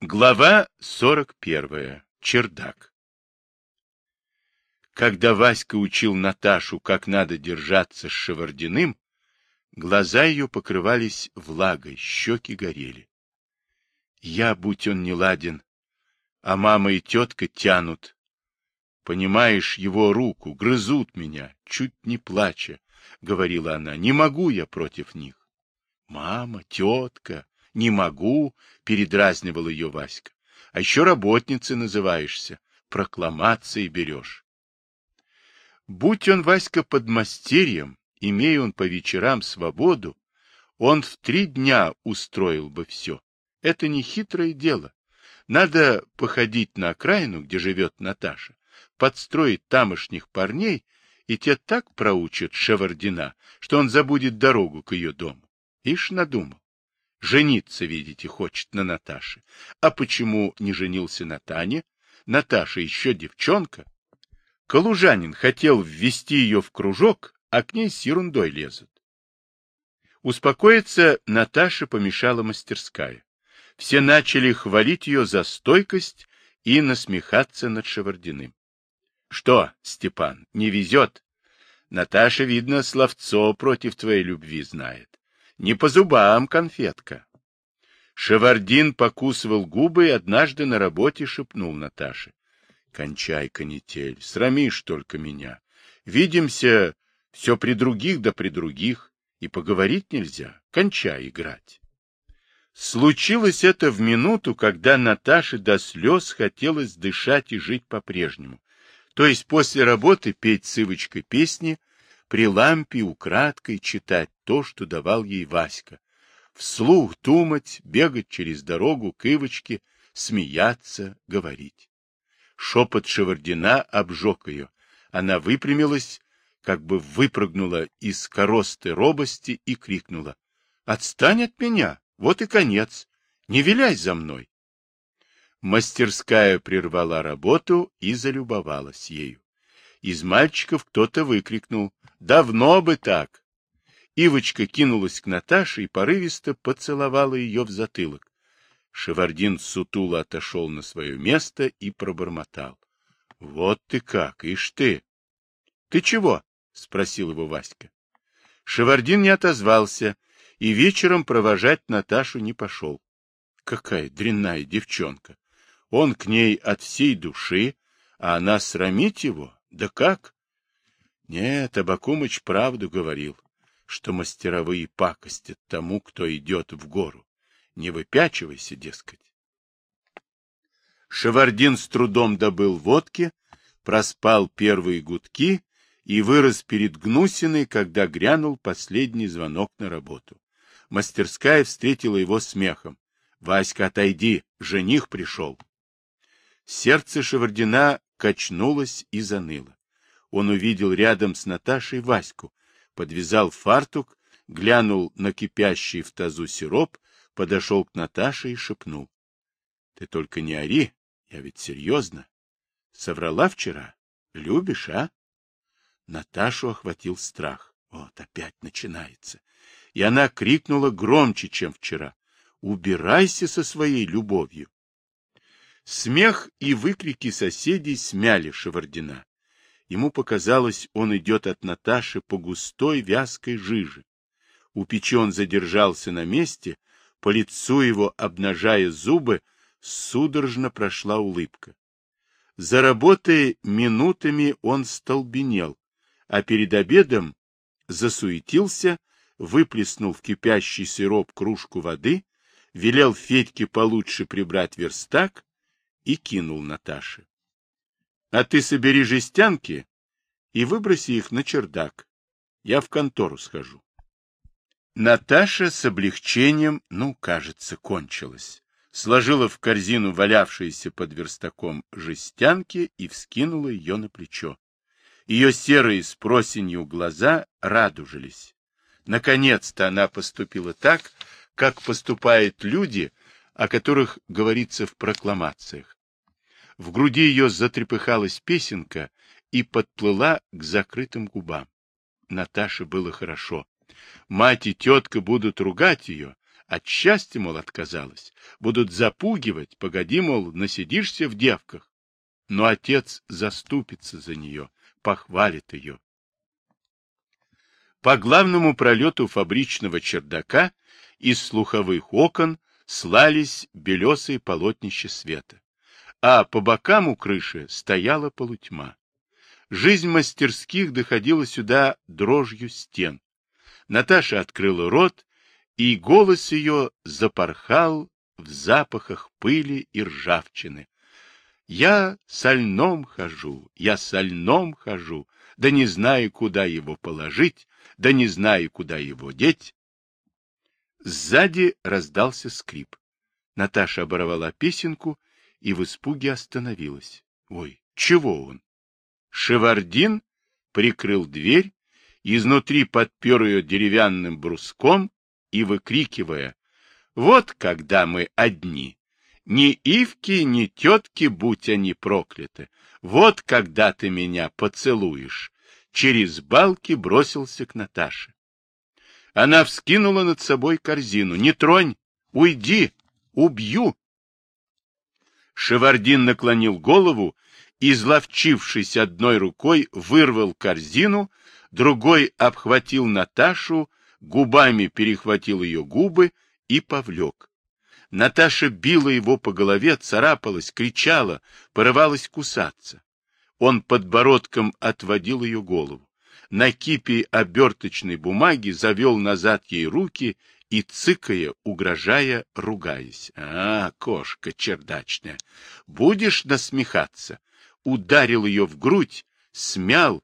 Глава 41. Чердак. Когда Васька учил Наташу, как надо держаться с Шевардиным, глаза ее покрывались влагой, щеки горели. Я, будь он не ладен, а мама и тетка тянут. Понимаешь, его руку, грызут меня, чуть не плача, — говорила она, — не могу я против них. Мама, тетка, не могу, — передразнивал ее Васька. А еще работницей называешься, прокламации берешь. Будь он, Васька, подмастерьем, имея он по вечерам свободу, он в три дня устроил бы все. Это не хитрое дело. Надо походить на окраину, где живет Наташа, подстроить тамошних парней, и те так проучат Шевардина, что он забудет дорогу к ее дому. Ишь надумал. Жениться, видите, хочет на Наташе. А почему не женился на Тане? Наташа еще девчонка. Калужанин хотел ввести ее в кружок, а к ней с ерундой лезут. Успокоиться Наташе помешала мастерская. Все начали хвалить ее за стойкость и насмехаться над Шевардиным. — Что, Степан, не везет? Наташа, видно, словцо против твоей любви знает. Не по зубам конфетка. Шевардин покусывал губы и однажды на работе шепнул Наташе. — Кончай, канитель, срамишь только меня. Видимся все при других да при других, и поговорить нельзя. Кончай играть. Случилось это в минуту, когда Наташе до слез хотелось дышать и жить по-прежнему. То есть после работы петь с Ивочкой песни, при лампе украдкой читать то, что давал ей Васька. Вслух думать, бегать через дорогу к Ивочке, смеяться, говорить. Шепот Шевардина обжег ее. Она выпрямилась, как бы выпрыгнула из коросты робости и крикнула. — Отстань от меня! Вот и конец! Не виляй за мной! Мастерская прервала работу и залюбовалась ею. Из мальчиков кто-то выкрикнул. Давно бы так. Ивочка кинулась к Наташе и порывисто поцеловала ее в затылок. Шевардин сутуло отошел на свое место и пробормотал. — Вот ты как, ишь ты! — Ты чего? — спросил его Васька. Шевардин не отозвался и вечером провожать Наташу не пошел. Какая дрянная девчонка! Он к ней от всей души, а она срамить его? Да как? Нет, Абакумыч правду говорил, что мастеровые пакостят тому, кто идет в гору. Не выпячивайся, дескать. Шевардин с трудом добыл водки, проспал первые гудки и вырос перед Гнусиной, когда грянул последний звонок на работу. Мастерская встретила его смехом. — Васька, отойди, жених пришел. Сердце Шевардина качнулось и заныло он увидел рядом с Наташей Ваську, подвязал фартук, глянул на кипящий в тазу сироп, подошел к Наташе и шепнул. — Ты только не ори, я ведь серьезно. Соврала вчера? Любишь, а? Наташу охватил страх. Вот опять начинается. И она крикнула громче, чем вчера. Убирайся со своей любовью. Смех и выкрики соседей смяли Шевардина. Ему показалось, он идет от Наташи по густой вязкой жиже. У печи он задержался на месте, по лицу его, обнажая зубы, судорожно прошла улыбка. За работой минутами он столбенел, а перед обедом засуетился, выплеснул в кипящий сироп кружку воды, велел Федьке получше прибрать верстак и кинул Наташе. А ты собери жестянки и выброси их на чердак. Я в контору схожу. Наташа с облегчением, ну, кажется, кончилась. Сложила в корзину валявшиеся под верстаком жестянки и вскинула ее на плечо. Ее серые с просенью глаза радужились. Наконец-то она поступила так, как поступают люди, о которых говорится в прокламациях. В груди ее затрепыхалась песенка и подплыла к закрытым губам. Наташе было хорошо. Мать и тетка будут ругать ее, От счастья, мол, отказалась. Будут запугивать, погоди, мол, насидишься в девках. Но отец заступится за нее, похвалит ее. По главному пролету фабричного чердака из слуховых окон слались белесые полотнища света, а по бокам у крыши стояла полутьма. Жизнь мастерских доходила сюда дрожью стен. Наташа открыла рот, и голос ее запорхал в запахах пыли и ржавчины. Я сольном хожу, я сольном хожу, да не знаю, куда его положить, да не знаю, куда его деть. Сзади раздался скрип. Наташа оборвала песенку и в испуге остановилась. Ой, чего он? Шевардин прикрыл дверь, изнутри подпер ее деревянным бруском и, выкрикивая, «Вот когда мы одни! Ни Ивки, ни тетки, будь они прокляты! Вот когда ты меня поцелуешь!» Через балки бросился к Наташе. Она вскинула над собой корзину. «Не тронь! Уйди! Убью!» Шевардин наклонил голову изловчившись одной рукой, вырвал корзину, другой обхватил Наташу, губами перехватил ее губы и повлек. Наташа била его по голове, царапалась, кричала, порывалась кусаться. Он подбородком отводил ее голову. На кипе оберточной бумаги завел назад ей руки и, цыкая, угрожая, ругаясь. — А, кошка чердачная, будешь насмехаться? ударил ее в грудь, смял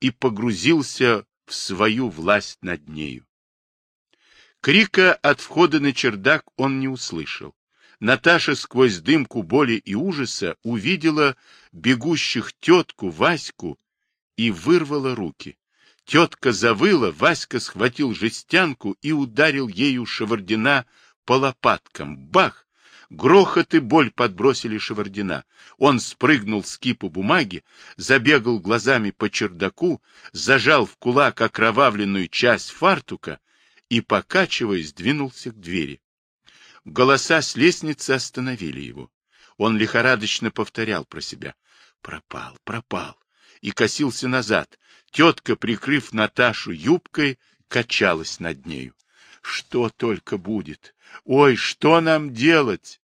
и погрузился в свою власть над нею. Крика от входа на чердак он не услышал. Наташа сквозь дымку боли и ужаса увидела бегущих тетку Ваську и вырвала руки. Тетка завыла, Васька схватил жестянку и ударил ею Шевардина по лопаткам. Бах! Грохот и боль подбросили Шевардина. Он спрыгнул с кипу бумаги, забегал глазами по чердаку, зажал в кулак окровавленную часть фартука и, покачиваясь, двинулся к двери. Голоса с лестницы остановили его. Он лихорадочно повторял про себя. Пропал, пропал. И косился назад. Тетка, прикрыв Наташу юбкой, качалась над нею. Что только будет? Ой, что нам делать?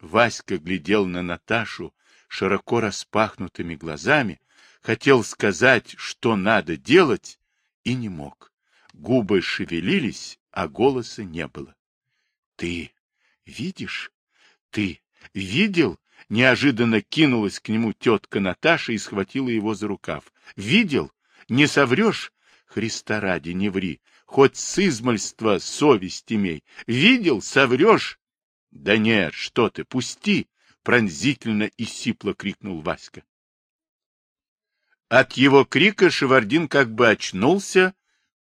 Васька глядел на Наташу широко распахнутыми глазами, хотел сказать, что надо делать, и не мог. Губы шевелились, а голоса не было. — Ты видишь? Ты видел? Неожиданно кинулась к нему тетка Наташа и схватила его за рукав. — Видел? Не соврешь? Христа ради, не ври хоть с измальства совесть имей. Видел, соврешь? — Да нет, что ты, пусти! — пронзительно и сипло крикнул Васька. От его крика Шевардин как бы очнулся,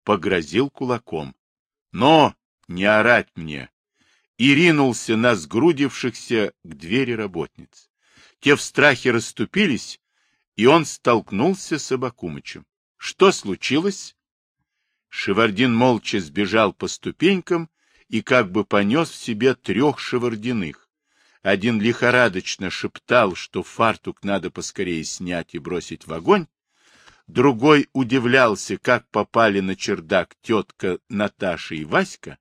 погрозил кулаком. — Но не орать мне! И ринулся на сгрудившихся к двери работниц. Те в страхе расступились, и он столкнулся с Абакумычем. — Что случилось? Шевардин молча сбежал по ступенькам и как бы понес в себе трех шевардиных. Один лихорадочно шептал, что фартук надо поскорее снять и бросить в огонь. Другой удивлялся, как попали на чердак тетка Наташа и Васька.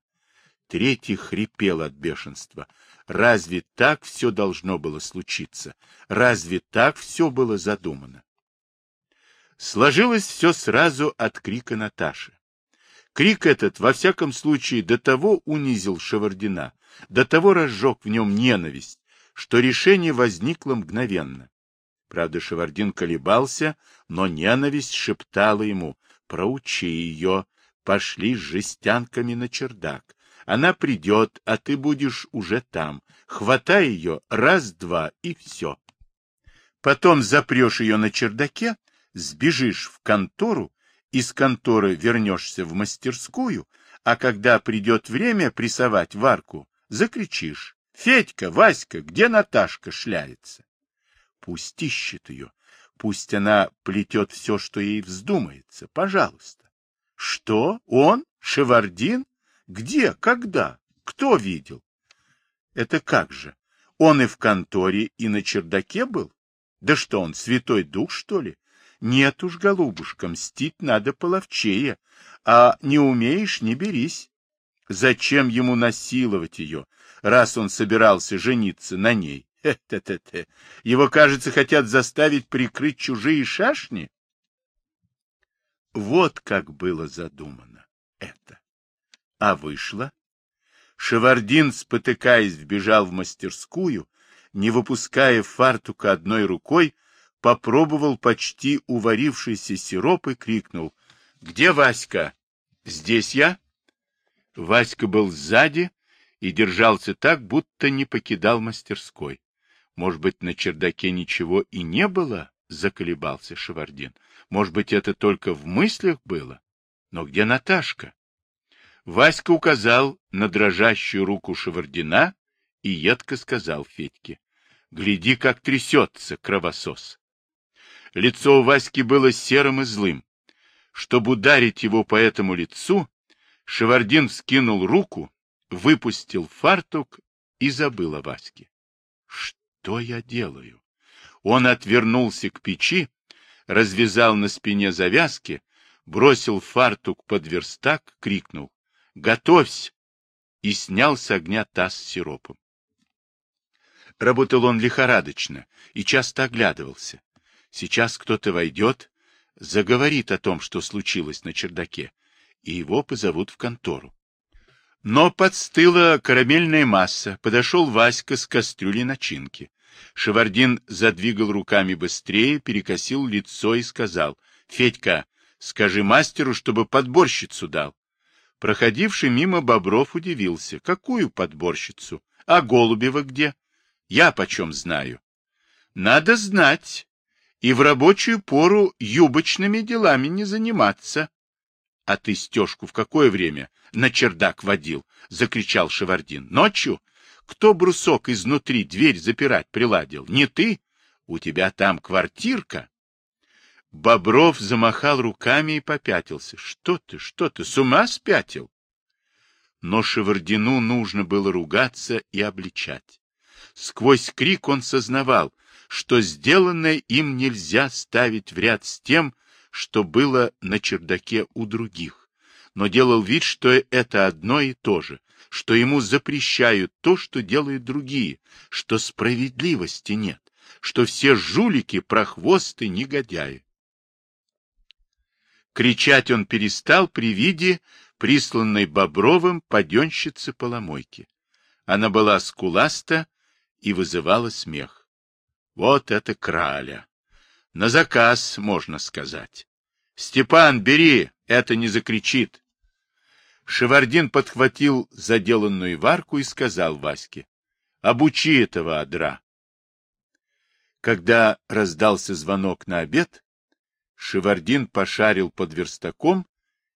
Третий хрипел от бешенства. Разве так все должно было случиться? Разве так все было задумано? Сложилось все сразу от крика Наташи. Крик этот, во всяком случае, до того унизил Шевардина, до того разжег в нем ненависть, что решение возникло мгновенно. Правда, Шевардин колебался, но ненависть шептала ему «Проучи ее, пошли с жестянками на чердак. Она придет, а ты будешь уже там. Хватай ее раз-два и все. Потом запрешь ее на чердаке, сбежишь в контору из конторы вернешься в мастерскую, а когда придет время прессовать варку, закричишь. Федька, Васька, где Наташка шляется? Пусть ищет ее, пусть она плетет все, что ей вздумается, пожалуйста. Что? Он? Шевардин? Где? Когда? Кто видел? Это как же? Он и в конторе, и на чердаке был? Да что он, святой дух, что ли? Нет уж, голубушка, мстить надо половчее, а не умеешь, не берись. Зачем ему насиловать ее, раз он собирался жениться на ней? Хе-хе-хе. Его, кажется, хотят заставить прикрыть чужие шашни? Вот как было задумано это. А вышло? Шевардин, спотыкаясь, вбежал в мастерскую, не выпуская фартука одной рукой, попробовал почти уварившийся сироп и крикнул. — Где Васька? — Здесь я. Васька был сзади и держался так, будто не покидал мастерской. Может быть, на чердаке ничего и не было? — заколебался Шевардин. — Может быть, это только в мыслях было? Но где Наташка? Васька указал на дрожащую руку Шевардина и едко сказал Федьке. — Гляди, как трясется кровосос. Лицо у Васьки было серым и злым. Чтобы ударить его по этому лицу, Шевардин вскинул руку, выпустил фартук и забыл о Ваське. Что я делаю? Он отвернулся к печи, развязал на спине завязки, бросил фартук под верстак, крикнул «Готовься!» и снял с огня таз с сиропом. Работал он лихорадочно и часто оглядывался. Сейчас кто-то войдет, заговорит о том, что случилось на чердаке, и его позовут в контору. Но подстыла карамельная масса, подошел Васька с кастрюлей начинки. Шевардин задвигал руками быстрее, перекосил лицо и сказал, — Федька, скажи мастеру, чтобы подборщицу дал. Проходивший мимо Бобров удивился. — Какую подборщицу? А Голубева где? Я почем знаю? — Надо знать. И в рабочую пору юбочными делами не заниматься. — А ты стежку в какое время на чердак водил? — закричал Шевардин. — Ночью? Кто брусок изнутри дверь запирать приладил? Не ты? У тебя там квартирка? Бобров замахал руками и попятился. Что ты, что ты, с ума спятил? Но Шевардину нужно было ругаться и обличать. Сквозь крик он сознавал, что сделанное им нельзя ставить в ряд с тем, что было на чердаке у других, но делал вид, что это одно и то же, что ему запрещают то, что делают другие, что справедливости нет, что все жулики, прохвосты, негодяи. Кричать он перестал при виде присланной Бобровым паденщицы поломойки. Она была скуласта и вызывала смех. Вот это краля! На заказ, можно сказать. Степан, бери, это не закричит. Шевардин подхватил заделанную варку и сказал Ваське, «Обучи этого адра». Когда раздался звонок на обед, Шевардин пошарил под верстаком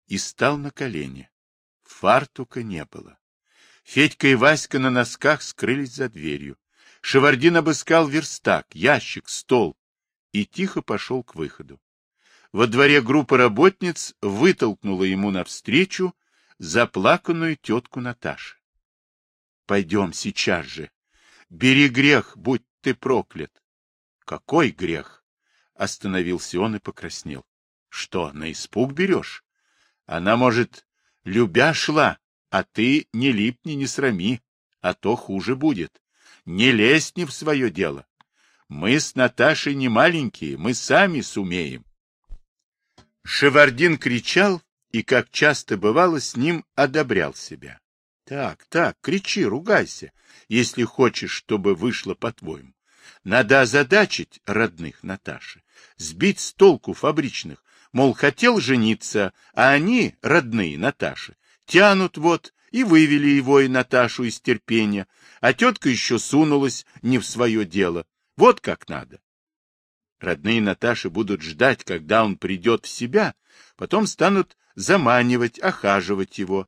и стал на колени. Фартука не было. Федька и Васька на носках скрылись за дверью. Шевардин обыскал верстак, ящик, стол и тихо пошел к выходу. Во дворе группа работниц вытолкнула ему навстречу заплаканную тетку Наташи. — Пойдем сейчас же. Бери грех, будь ты проклят. — Какой грех? — остановился он и покраснел. — Что, на испуг берешь? Она, может, любя шла, а ты не липни, не срами, а то хуже будет. Не лезь не в свое дело. Мы с Наташей не маленькие, мы сами сумеем. Шевардин кричал, и, как часто бывало, с ним одобрял себя. Так, так, кричи, ругайся, если хочешь, чтобы вышло по-твоему. Надо озадачить родных Наташи, сбить с толку фабричных, мол, хотел жениться, а они, родные Наташи, тянут вот и вывели его и Наташу из терпения, а тетка еще сунулась не в свое дело. Вот как надо. Родные Наташи будут ждать, когда он придет в себя, потом станут заманивать, охаживать его.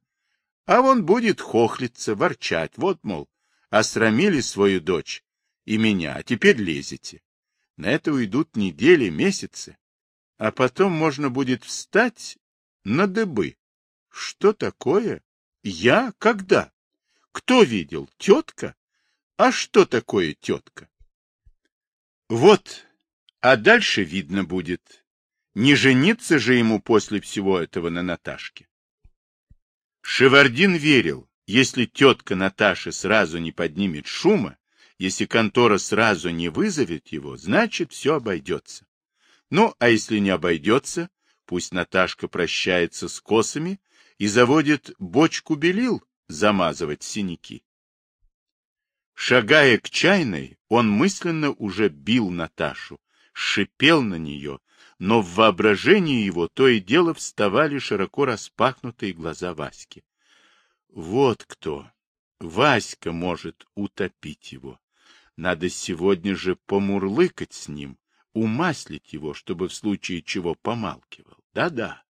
А он будет хохлиться, ворчать. Вот, мол, осрамили свою дочь и меня, а теперь лезете. На это уйдут недели, месяцы. А потом можно будет встать на дыбы. Что такое? Я? Когда? Кто видел? Тетка? А что такое тетка? Вот, а дальше видно будет. Не жениться же ему после всего этого на Наташке. Шевардин верил, если тетка Наташи сразу не поднимет шума, если контора сразу не вызовет его, значит, все обойдется. Ну, а если не обойдется, пусть Наташка прощается с косами и заводит бочку белил замазывать синяки. Шагая к чайной, он мысленно уже бил Наташу, шипел на нее, но в воображении его то и дело вставали широко распахнутые глаза Васьки. Вот кто! Васька может утопить его. Надо сегодня же помурлыкать с ним, умаслить его, чтобы в случае чего помалкивал. Да-да.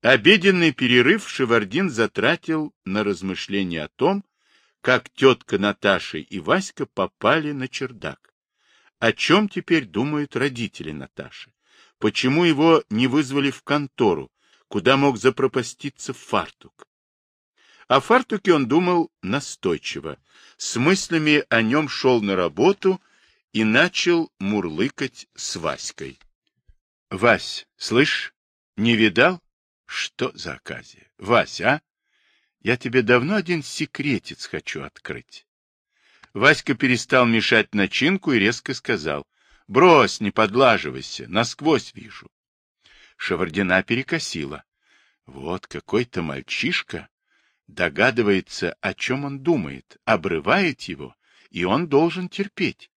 Обеденный перерыв Шевардин затратил на размышления о том, как тетка Наташа и Васька попали на чердак. О чем теперь думают родители Наташи? Почему его не вызвали в контору, куда мог запропаститься фартук? О фартуке он думал настойчиво, с мыслями о нем шел на работу и начал мурлыкать с Васькой. — Вась, слышь, не видал? Что за оказия? Вась, а? Я тебе давно один секретец хочу открыть. Васька перестал мешать начинку и резко сказал. — Брось, не подлаживайся, насквозь вижу. Шевардина перекосила. Вот какой-то мальчишка догадывается, о чем он думает, обрывает его, и он должен терпеть.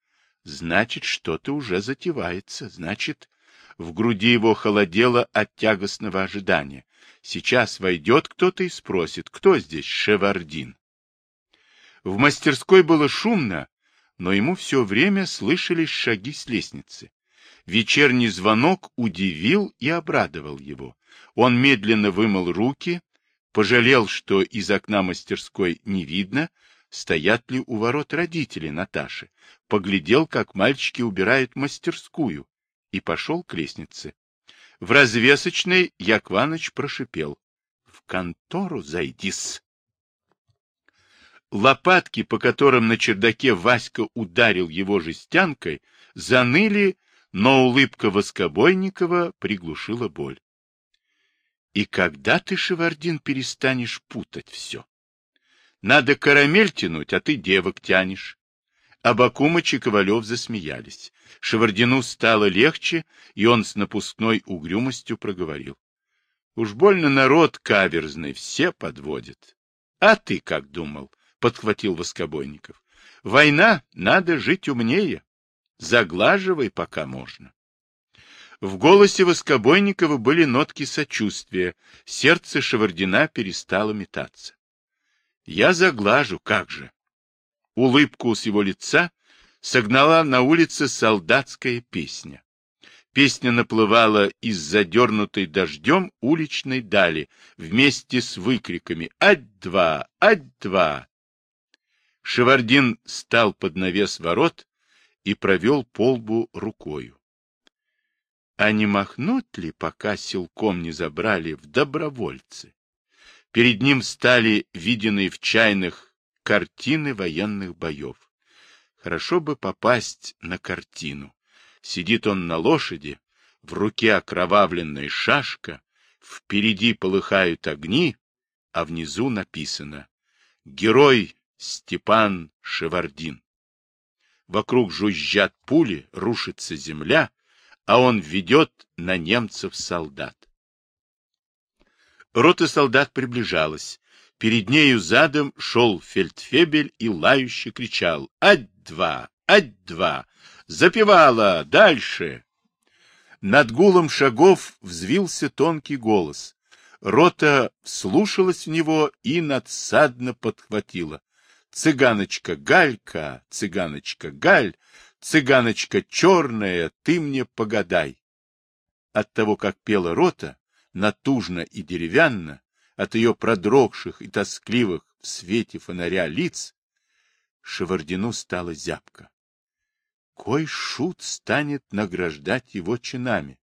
Значит, что-то уже затевается, значит, в груди его холодело от тягостного ожидания. Сейчас войдет кто-то и спросит, кто здесь Шевардин. В мастерской было шумно, но ему все время слышались шаги с лестницы. Вечерний звонок удивил и обрадовал его. Он медленно вымыл руки, пожалел, что из окна мастерской не видно, стоят ли у ворот родители Наташи, поглядел, как мальчики убирают мастерскую, и пошел к лестнице. В развесочной Якваныч прошипел. — В контору зайди-с. Лопатки, по которым на чердаке Васька ударил его жестянкой, заныли, но улыбка Воскобойникова приглушила боль. И когда ты, Шевардин, перестанешь путать все? Надо карамель тянуть, а ты девок тянешь. Абакумыч и Ковалев засмеялись. Шевардину стало легче, и он с напускной угрюмостью проговорил. — Уж больно народ каверзный, все подводят. — А ты как думал? — подхватил Воскобойников. — Война, надо жить умнее. Заглаживай, пока можно. В голосе Воскобойникова были нотки сочувствия, сердце Шевардина перестало метаться. — Я заглажу, как же. Улыбку с его лица согнала на улице солдатская песня. Песня наплывала из задернутой дождем уличной дали вместе с выкриками «Ать-два! Ать-два!». Шевардин стал под навес ворот и провел полбу рукою. А не махнуть ли, пока силком не забрали в добровольцы? Перед ним стали виденные в чайных картины военных боев. Хорошо бы попасть на картину. Сидит он на лошади, в руке окровавленная шашка, впереди полыхают огни, а внизу написано «Герой Степан Шевардин». Вокруг жужжат пули, рушится земля, а он ведет на немцев солдат. Рота солдат приближалась. Перед нею задом шел фельдфебель и лающе кричал «Ать-два! Ать-два! Запевала! Дальше!» Над гулом шагов взвился тонкий голос. Рота слушалась в него и надсадно подхватила. «Цыганочка Галька! Цыганочка Галь! Цыганочка черная, ты мне погадай. От того, как пела рота, натужно и деревянно, от ее продрогших и тоскливых в свете фонаря лиц, Шевардину стало зябко. Кой шут станет награждать его чинами?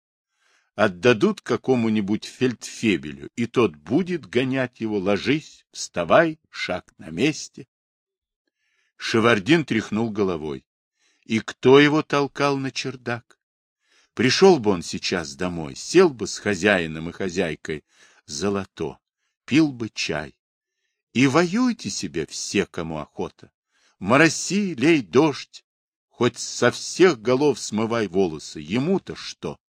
отдадут какому-нибудь фельдфебелю, и тот будет гонять его, ложись, вставай, шаг на месте. Шевардин тряхнул головой. И кто его толкал на чердак? Пришел бы он сейчас домой, сел бы с хозяином и хозяйкой золото, пил бы чай. И воюйте себе все, кому охота. Мороси, лей дождь, хоть со всех голов смывай волосы, ему-то что?